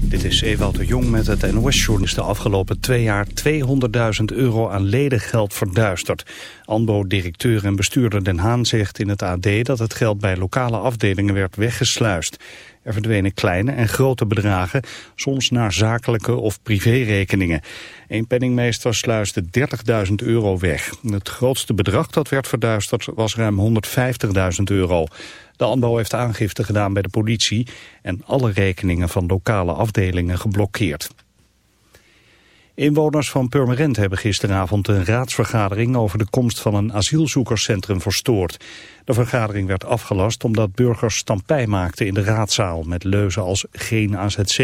Dit is Ewout de Jong met het NOS-journalist de afgelopen twee jaar 200.000 euro aan ledengeld verduisterd. ANBO-directeur en bestuurder Den Haan zegt in het AD dat het geld bij lokale afdelingen werd weggesluist. Er verdwenen kleine en grote bedragen, soms naar zakelijke of privérekeningen. Een penningmeester sluisde 30.000 euro weg. Het grootste bedrag dat werd verduisterd was ruim 150.000 euro. De ANBO heeft aangifte gedaan bij de politie en alle rekeningen van lokale afdelingen geblokkeerd. Inwoners van Purmerend hebben gisteravond een raadsvergadering over de komst van een asielzoekerscentrum verstoord. De vergadering werd afgelast omdat burgers stampij maakten in de raadzaal met leuzen als geen AZC.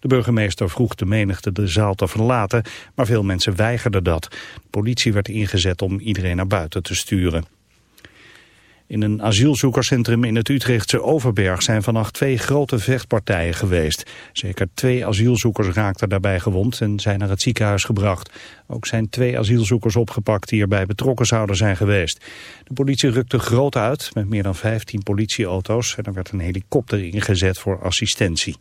De burgemeester vroeg de menigte de zaal te verlaten, maar veel mensen weigerden dat. De politie werd ingezet om iedereen naar buiten te sturen. In een asielzoekerscentrum in het Utrechtse Overberg zijn vannacht twee grote vechtpartijen geweest. Zeker twee asielzoekers raakten daarbij gewond en zijn naar het ziekenhuis gebracht. Ook zijn twee asielzoekers opgepakt die erbij betrokken zouden zijn geweest. De politie rukte groot uit met meer dan 15 politieauto's en er werd een helikopter ingezet voor assistentie.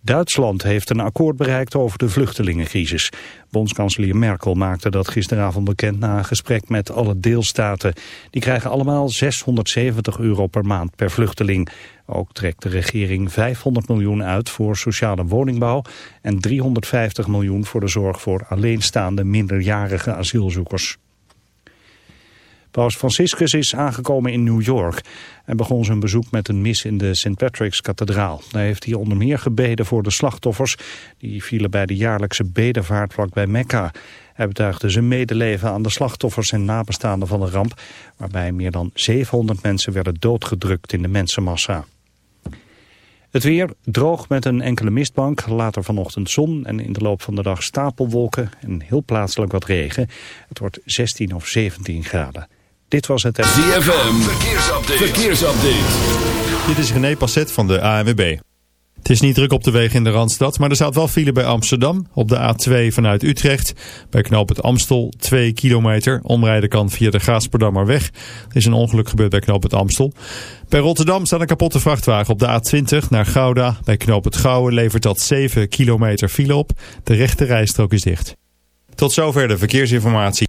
Duitsland heeft een akkoord bereikt over de vluchtelingencrisis. Bondskanselier Merkel maakte dat gisteravond bekend na een gesprek met alle deelstaten. Die krijgen allemaal 670 euro per maand per vluchteling. Ook trekt de regering 500 miljoen uit voor sociale woningbouw... en 350 miljoen voor de zorg voor alleenstaande minderjarige asielzoekers. Paus Franciscus is aangekomen in New York en begon zijn bezoek met een mis in de St. Patrick's kathedraal. Hij heeft hier onder meer gebeden voor de slachtoffers die vielen bij de jaarlijkse bedevaart bij Mekka. Hij betuigde zijn medeleven aan de slachtoffers en nabestaanden van de ramp, waarbij meer dan 700 mensen werden doodgedrukt in de mensenmassa. Het weer droog met een enkele mistbank, later vanochtend zon en in de loop van de dag stapelwolken en heel plaatselijk wat regen. Het wordt 16 of 17 graden. Dit was het... ZFM, verkeersupdate. verkeersupdate. Dit is René Passet van de ANWB. Het is niet druk op de wegen in de Randstad, maar er staat wel file bij Amsterdam. Op de A2 vanuit Utrecht. Bij knoop het Amstel 2 kilometer. Omrijden kan via de Gaasperdammerweg. Er is een ongeluk gebeurd bij knoop het Amstel. Bij Rotterdam staat een kapotte vrachtwagen op de A20 naar Gouda. Bij knoop het Gouwen levert dat 7 kilometer file op. De rechte rijstrook is dicht. Tot zover de verkeersinformatie.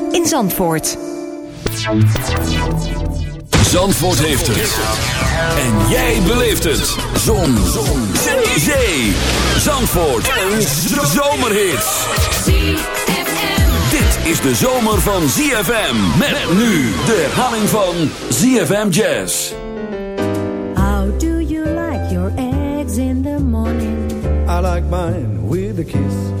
in Zandvoort. Zandvoort heeft het. En jij beleeft het. Zon. Zon. Zee. Zandvoort. Een zomerhit. Dit is de zomer van ZFM. Met nu de herhaling van ZFM Jazz. How do you like your eggs in the morning? I like mine with a kiss.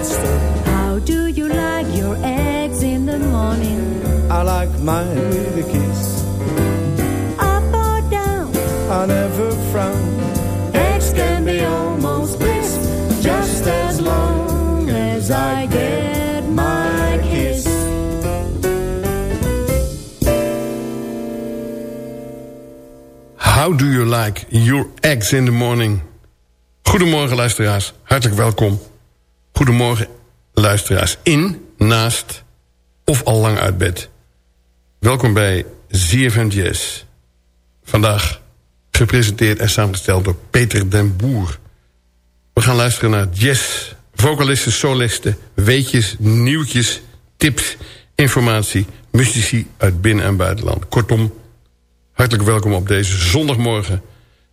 How do you like your eggs in the morning? I like mine with a kiss. Up or down? I never frown. Eggs can be almost bliss, just as long as I get my kiss. How do you like your eggs in the morning? Goedemorgen luisteraars, hartelijk welkom. Goedemorgen luisteraars in, naast of al lang uit bed. Welkom bij ZFM Jazz. Vandaag gepresenteerd en samengesteld door Peter den Boer. We gaan luisteren naar jazz, vocalisten, solisten, weetjes, nieuwtjes, tips, informatie, muzici uit binnen- en buitenland. Kortom, hartelijk welkom op deze zondagmorgen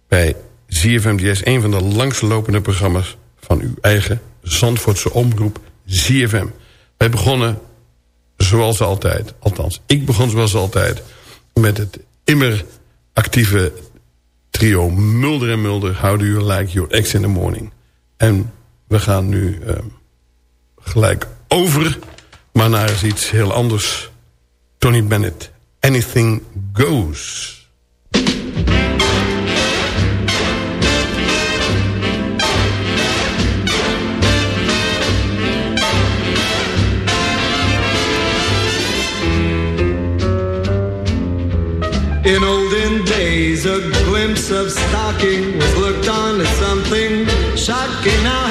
bij ZFM Jazz, een van de langstlopende programma's van uw eigen Zandvoortse omroep ZFM. Wij begonnen zoals altijd, althans ik begon zoals altijd... met het immer actieve trio Mulder en Mulder... How do you like your eggs in the morning? En we gaan nu eh, gelijk over, maar naar iets heel anders. Tony Bennett, Anything Goes... In olden days, a glimpse of stocking was looked on as something shocking. Now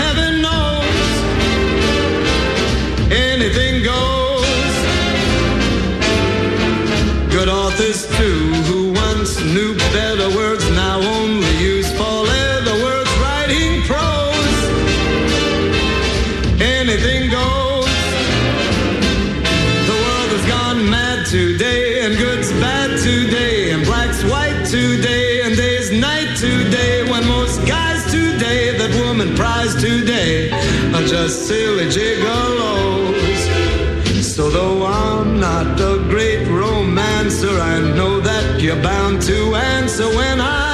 silly gigolos. So though I'm not a great romancer, I know that you're bound to answer when I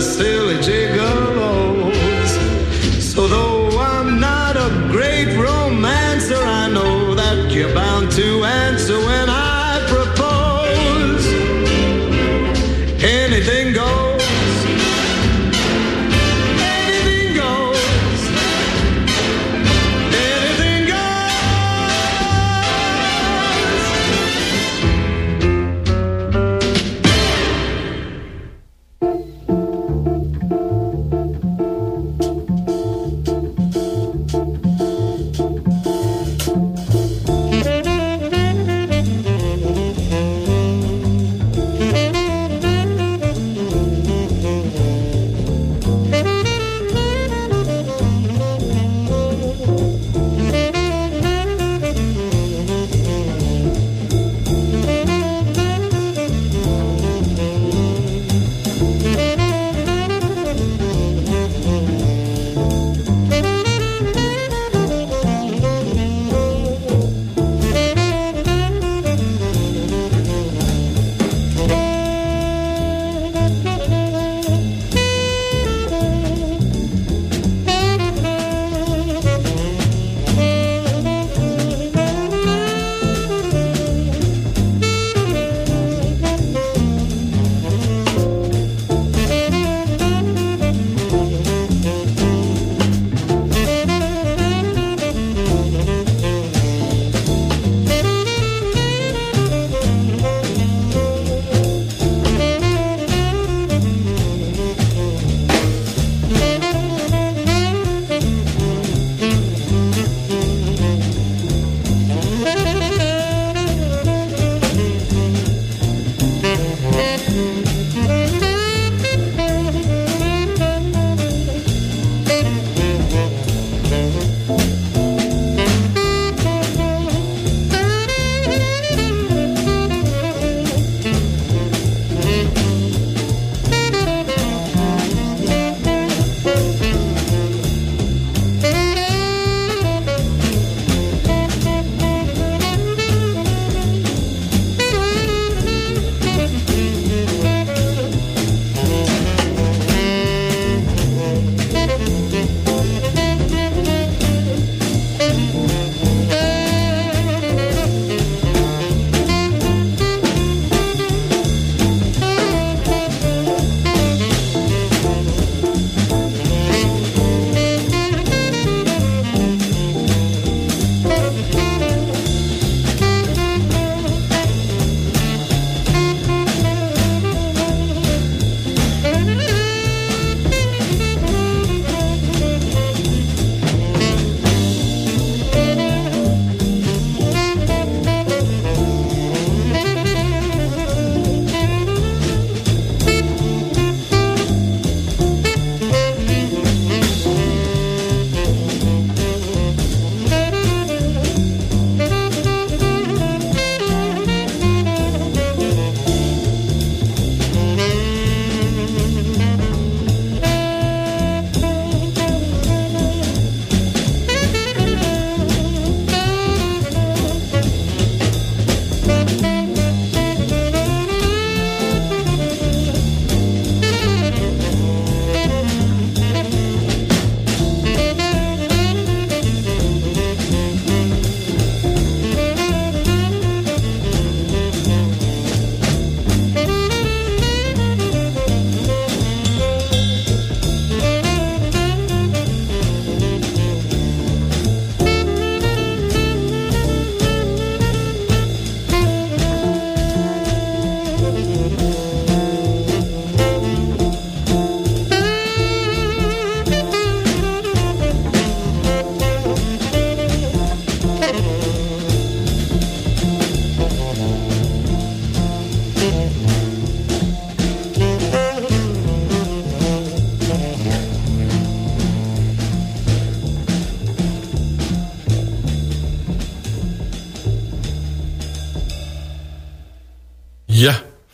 still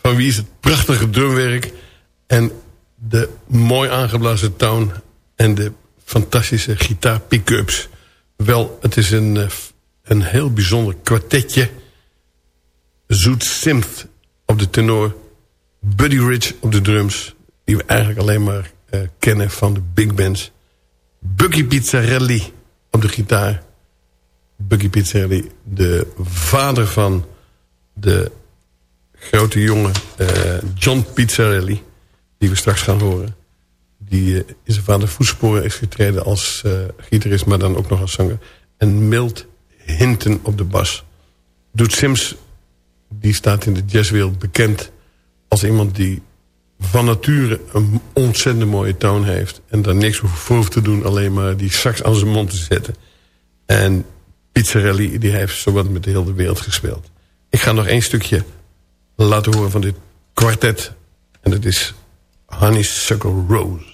van wie is het prachtige drumwerk... en de mooi aangeblazen toon... en de fantastische gitaar pick-ups. Wel, het is een, eh, een heel bijzonder kwartetje. Zoet synth op de tenor... Buddy Rich op de drums. Die we eigenlijk alleen maar eh, kennen van de big bands. Bucky Pizzarelli op de gitaar. Bucky Pizzarelli, de vader van de grote jongen eh, John Pizzarelli. Die we straks gaan horen. Die uh, in zijn vader voetsporen is getreden als uh, gitarist, maar dan ook nog als zanger. En Milt Hinton op de bas. Doet Sims, die staat in de jazzwereld bekend als iemand die van nature een ontzettend mooie toon heeft. En daar niks voor te doen, alleen maar die sax aan zijn mond te zetten. En Pizzarelli, die heeft zowat met de hele wereld gespeeld. Ik ga nog één stukje laten horen van dit kwartet. En dat is Honeysuckle Rose.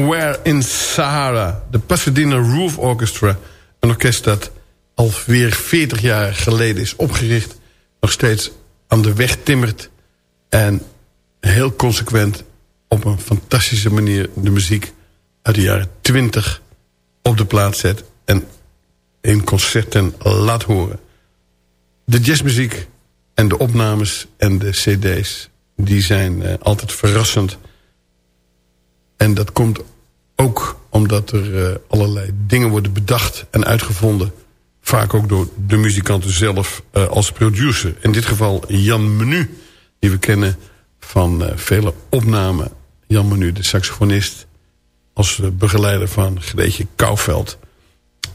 Somewhere in Sahara. De Pasadena Roof Orchestra. Een orkest dat alweer 40 jaar geleden is opgericht. Nog steeds aan de weg timmert. En heel consequent op een fantastische manier de muziek uit de jaren 20 op de plaats zet. En in concerten laat horen. De jazzmuziek en de opnames en de cd's... die zijn eh, altijd verrassend... En dat komt ook omdat er uh, allerlei dingen worden bedacht en uitgevonden. Vaak ook door de muzikanten zelf uh, als producer. In dit geval Jan Menu, die we kennen van uh, vele opnamen. Jan Menu, de saxofonist, als begeleider van Greetje Kouwveld.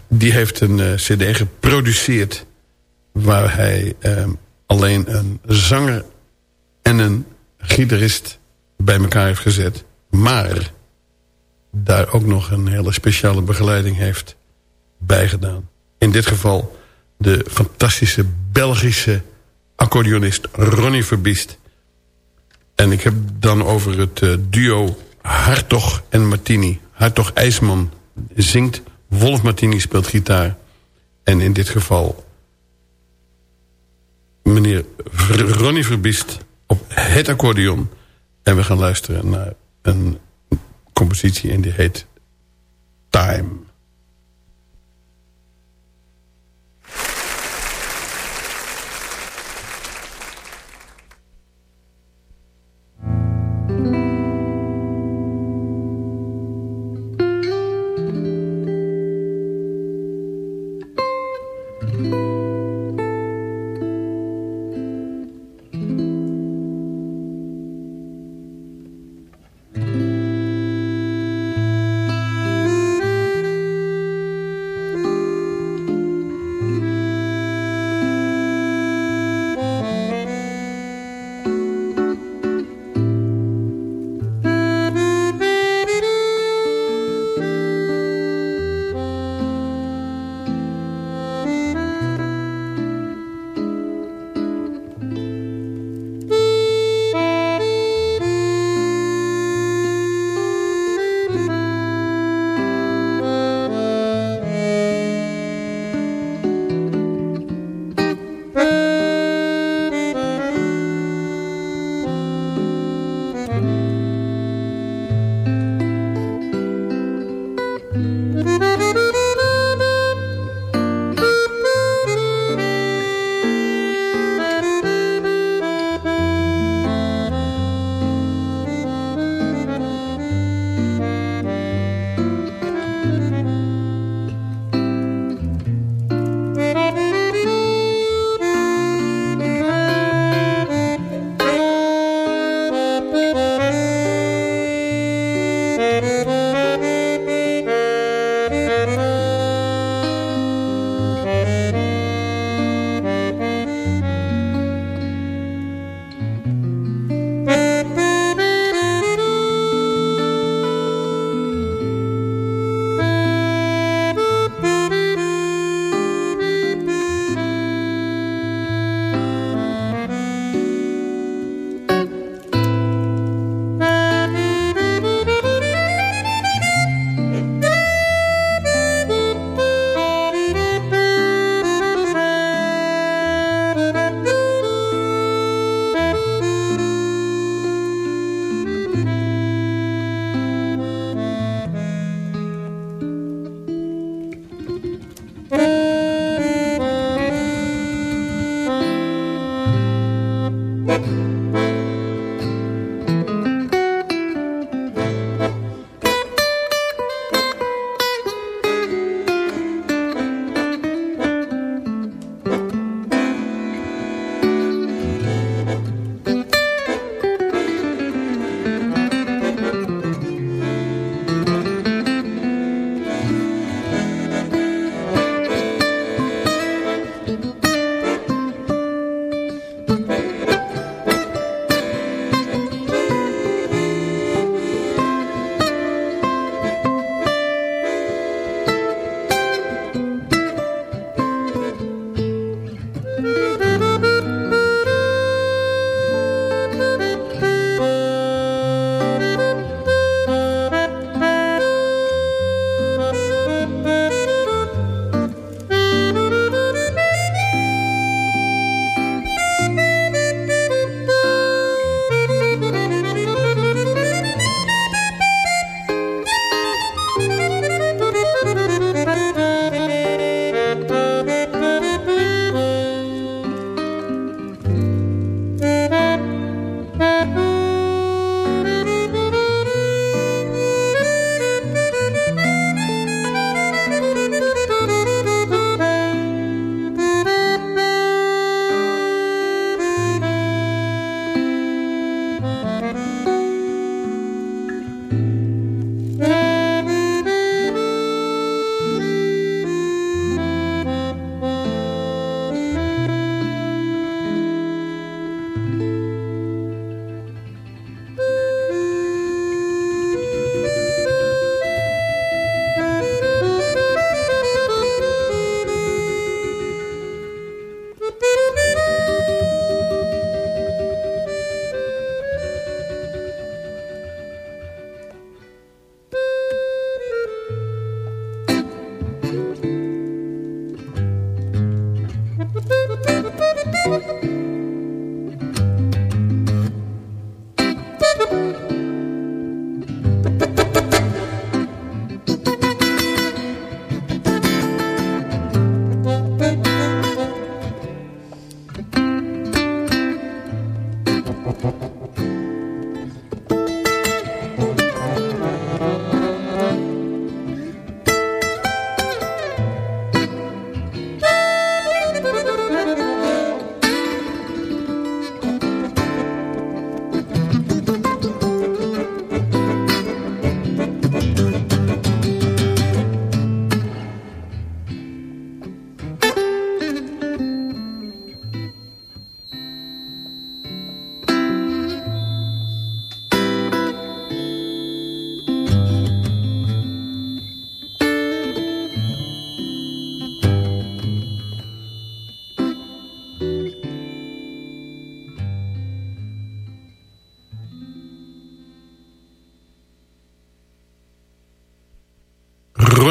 Die heeft een cd geproduceerd waar hij alleen een zanger en een gitarist bij elkaar heeft gezet. Maar daar ook nog een hele speciale begeleiding heeft bijgedaan. In dit geval de fantastische Belgische accordeonist Ronnie Verbiest. En ik heb dan over het uh, duo Hartog en Martini. Hartog IJsman zingt, Wolf Martini speelt gitaar. En in dit geval meneer Ronnie Verbiest op het accordeon. En we gaan luisteren naar een compositie en die heet Time.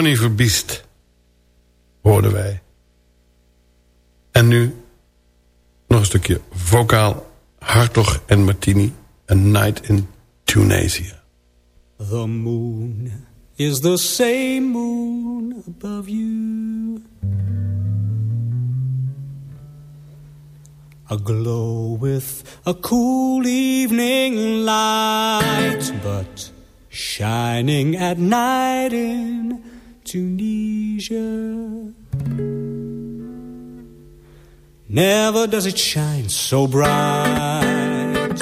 Ronnie Verbiest hoorden wij. En nu nog een stukje vocaal. Hartog en Martini, A Night in Tunisia. The moon is the same moon above you. Aglow with a cool evening light, but shining at night in Tunisia. Never does it shine so bright.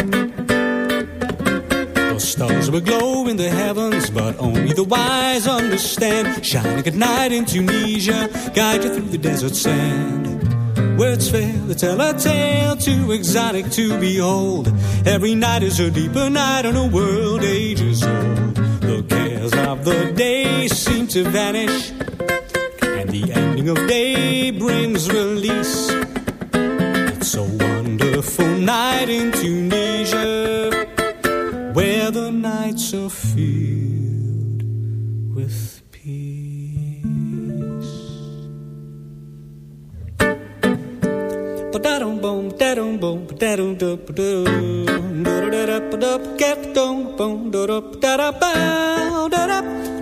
Those stars will glow in the heavens, but only the wise understand. Shining at night in Tunisia, guide you through the desert sand. Words fail to tell a tale too exotic to behold. Every night is a deeper night on a world to vanish, and the ending of day brings release. It's a wonderful night in Tunisia, where the nights are filled with peace. Ba-da-dum boom, da-dum boom, da-dum dum ba-dum, da-da-da-da-ba-da, get dum boom, da-da, da-da-bow, da-da, ba-da-ba-da-ba-da-bip,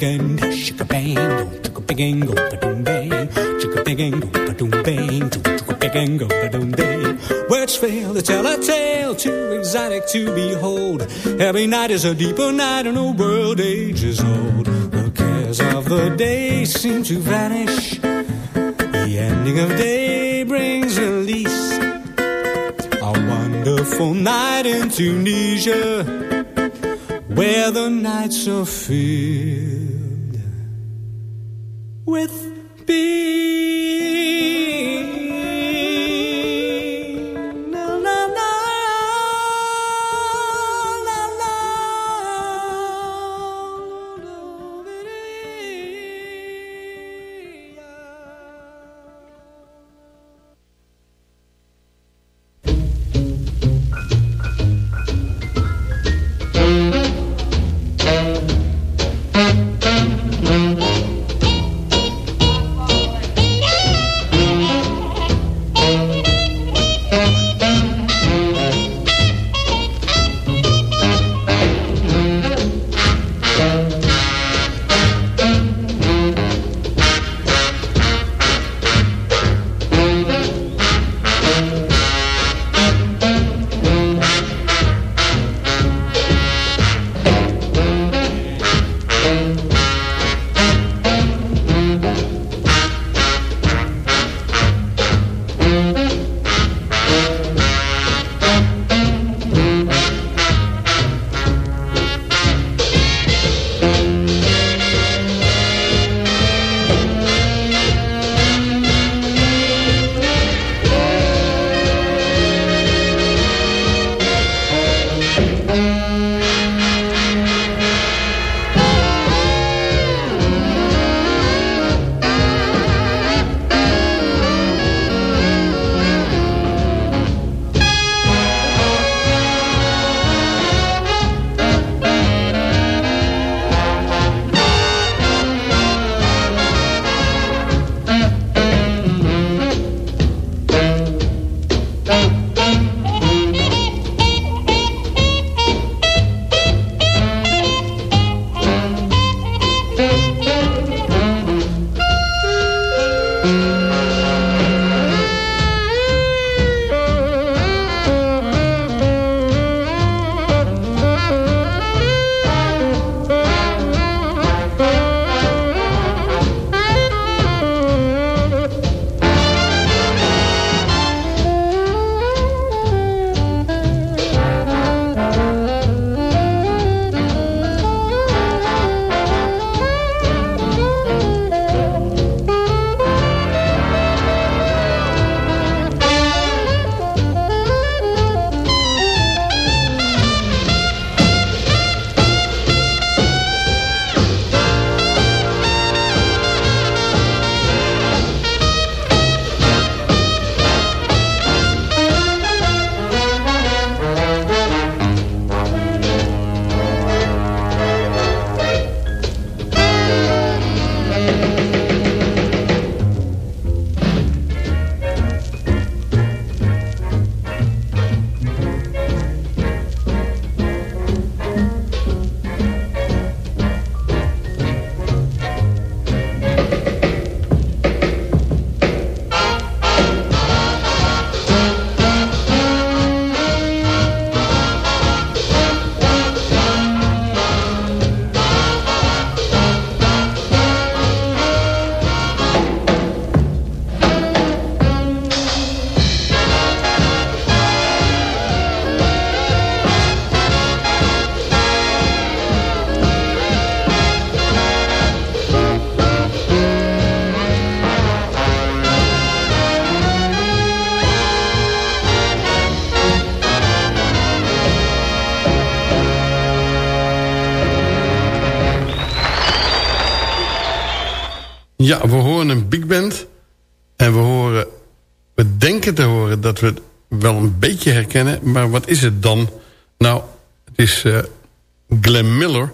A and shika bang. Chicka big and go ba doom bang. Chicka big and go ba doom bang. Chicka big and go ba doom bang. Words fail to tell a tale too exotic to behold. Every night is a deeper night and the world ages old. The cares of the day seem to vanish. The ending of day brings release. A wonderful night in Tunisia where the nights are filled with peace. We horen een big band. En we horen... We denken te horen dat we het wel een beetje herkennen. Maar wat is het dan? Nou, het is uh, Glenn Miller.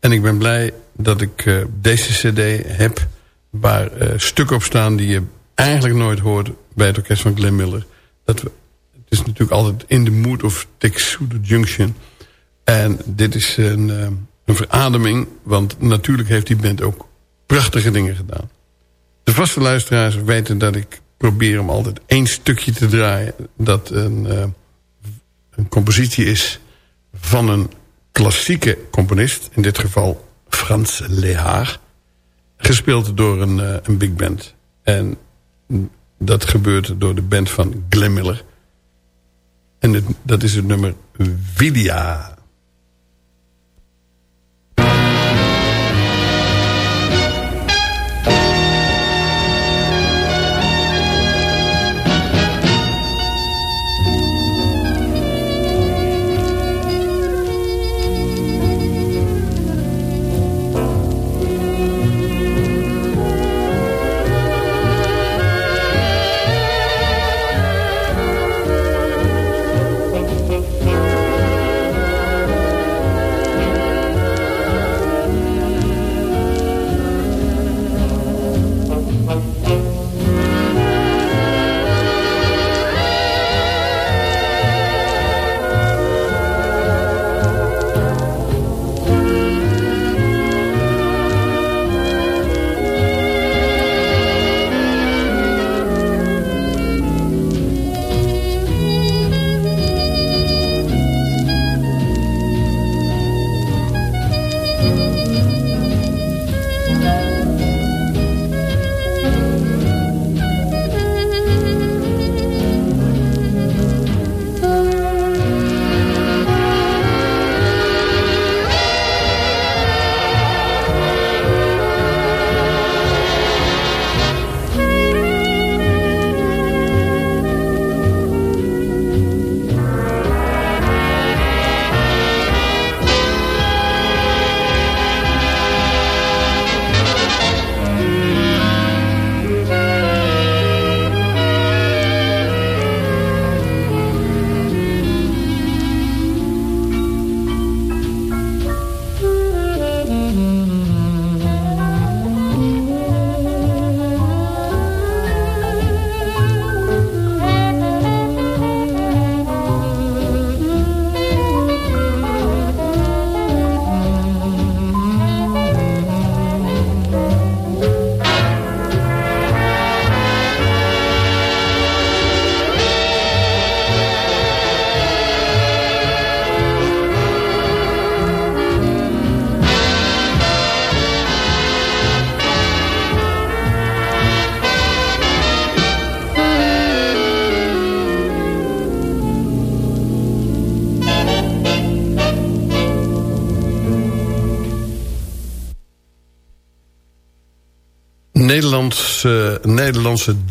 En ik ben blij dat ik uh, deze cd heb... waar uh, stukken op staan die je eigenlijk nooit hoort... bij het orkest van Glenn Miller. Dat het is natuurlijk altijd in the mood of Texudo Junction. En dit is een, een verademing... want natuurlijk heeft die band ook prachtige dingen gedaan. De vaste luisteraars weten dat ik probeer om altijd één stukje te draaien... dat een, uh, een compositie is van een klassieke componist. In dit geval Frans Lehar. Gespeeld door een, uh, een big band. En dat gebeurt door de band van Glenn Miller. En dat is het nummer Vidia.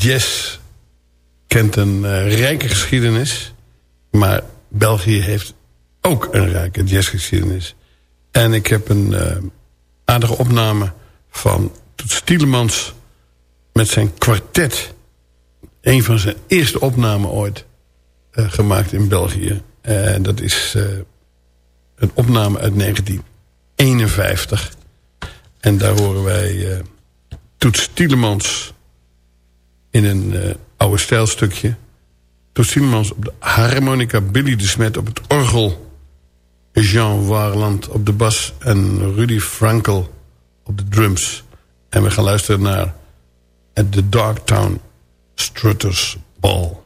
Jazz kent een uh, rijke geschiedenis. Maar België heeft ook een rijke jazzgeschiedenis. En ik heb een uh, aardige opname van Toets Tielemans... met zijn kwartet. Een van zijn eerste opnamen ooit uh, gemaakt in België. En dat is een opname uit 1951. En daar horen wij... Toets Tielemans in een uh, oude stijlstukje. Toets Tielemans op de harmonica, Billy de Smet op het orgel... Jean Warland op de bas en Rudy Frankel op de drums. En we gaan luisteren naar the Darktown Strutters Ball.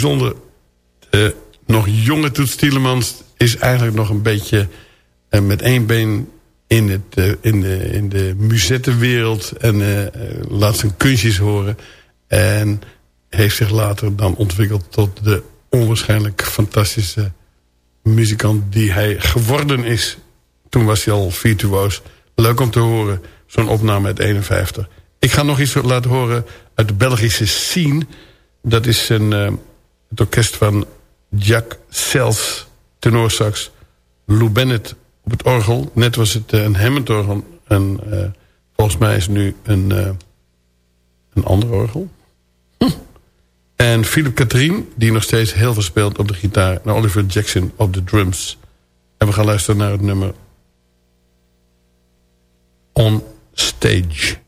Bijzonder. De nog jonge Toets Tielemans is eigenlijk nog een beetje... eh, met één been in, het, eh, in de, in de muzettenwereld... en eh, eh, laat zijn kunstjes horen. En heeft zich later dan ontwikkeld tot de onwaarschijnlijk fantastische muzikant die hij geworden is. Toen was hij al virtuoos. Leuk om te horen, zo'n opname uit 51. Ik ga nog iets laten horen uit de Belgische scene. Dat is een, eh, het orkest van Jack Sels, tenorsax. Lou Bennett op het orgel. Net was het eh, een Hammond-orgel. En eh, volgens mij is het nu een, eh, een ander orgel. Hm. En Philip Katrien, die nog steeds heel veel speelt op de gitaar. En Oliver Jackson op de drums. En we gaan luisteren naar het nummer On Stage.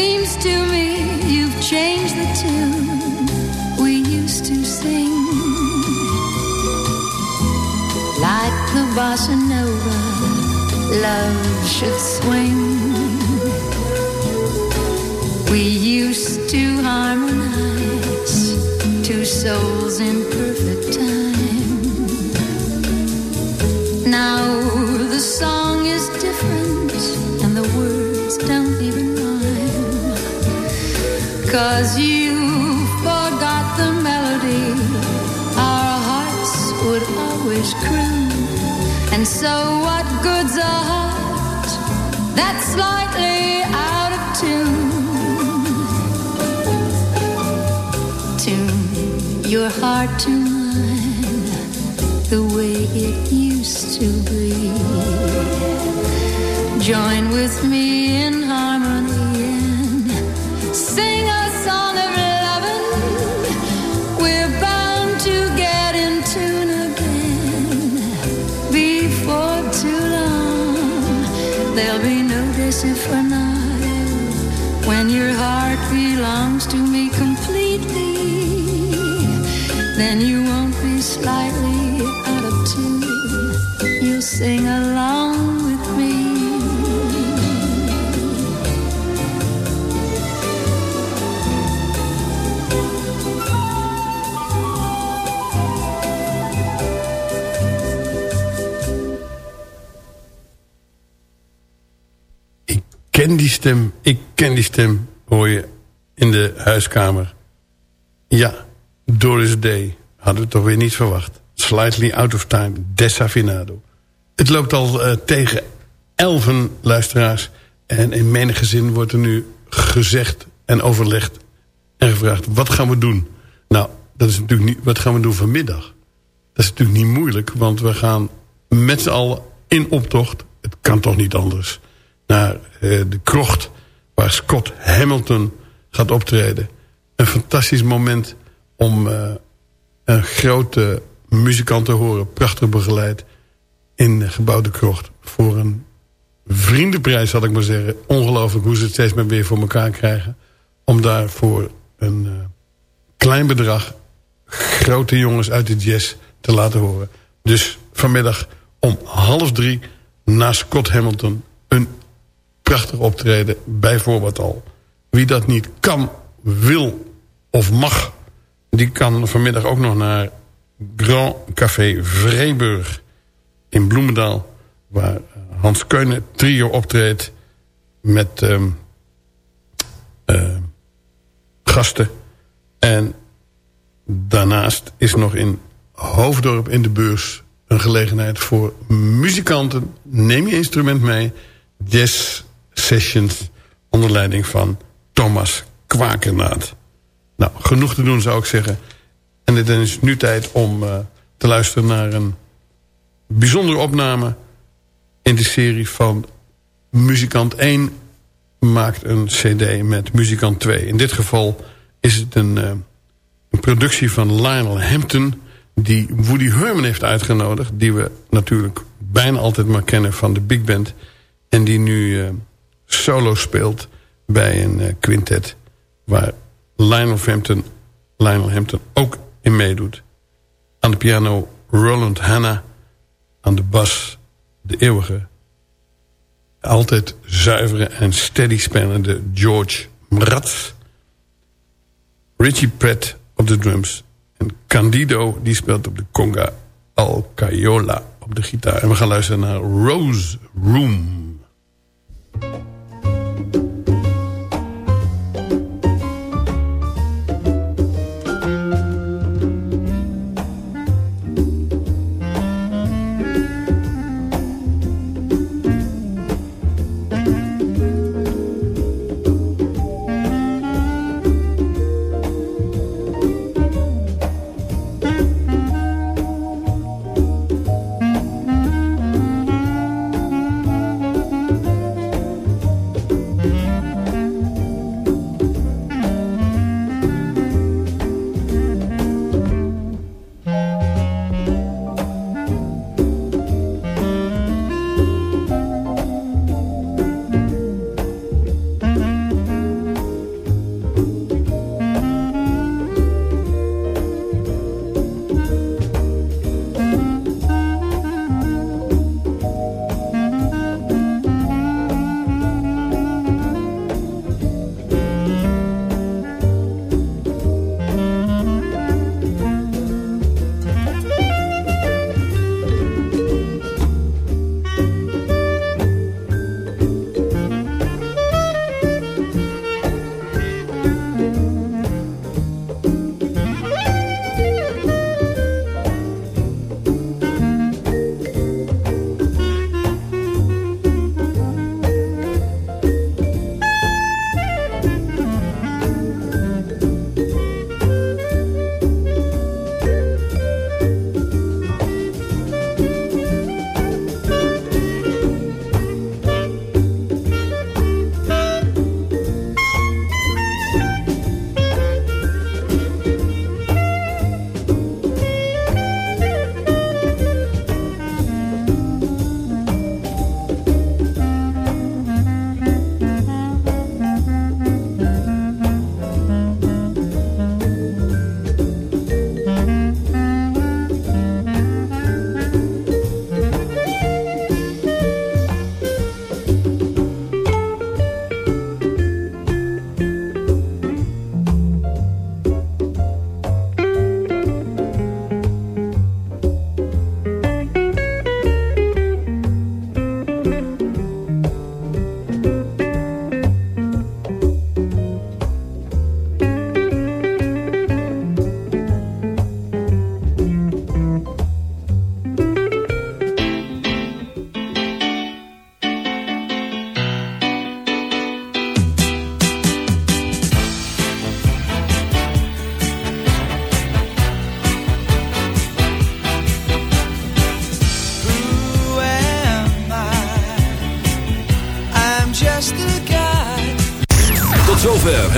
Seems to me you've changed the tune we used to sing. Like the bossa nova, love should swing. We used to harmonize, two souls in to die stem, ik ken die stem, hoor je in de huiskamer. Ja, Doris Day. Hadden we toch weer niet verwacht. Slightly out of time, desafinado. Het loopt al eh, tegen elfen luisteraars. En in menige zin wordt er nu gezegd en overlegd en gevraagd... wat gaan we doen? Nou, dat is natuurlijk niet, wat gaan we doen vanmiddag? Dat is natuurlijk niet moeilijk, want we gaan met z'n allen in optocht... het kan toch niet anders... naar eh, de krocht waar Scott Hamilton gaat optreden. Een fantastisch moment om eh, een grote muzikant te horen. Prachtig begeleid in de krocht. Voor een vriendenprijs, zal ik maar zeggen. Ongelooflijk hoe ze het steeds maar weer voor elkaar krijgen. Om daar voor een eh, klein bedrag grote jongens uit de jazz te laten horen. Dus vanmiddag om half drie na Scott Hamilton een prachtig optreden bij voorbaat al. Wie dat niet kan, wil of mag... die kan vanmiddag ook nog naar Grand Café Vreeburg in Bloemendaal... waar Hans Keunen trio optreedt met ehm, eh, gasten. En daarnaast is nog in Hoofddorp in de beurs... een gelegenheid voor muzikanten. Neem je instrument mee. Jazz sessions onder leiding van Thomas Kwakernaat. Nou, genoeg te doen zou ik zeggen. En het is nu tijd om uh, te luisteren naar een bijzondere opname... in de serie van Muzikant 1 maakt een cd met Muzikant 2. In dit geval is het een, uh, een productie van Lionel Hampton... die Woody Herman heeft uitgenodigd... die we natuurlijk bijna altijd maar kennen van de big band... en die nu... Uh, solo speelt bij een uh, quintet... waar Lionel Hampton, Lionel Hampton ook in meedoet. Aan de piano Roland Hanna. Aan de bas de eeuwige... altijd zuivere en steady spelende George Mraz. Richie Pratt op de drums. En Candido die speelt op de conga Alcayola op op de gitaar. En we gaan luisteren naar Rose Room.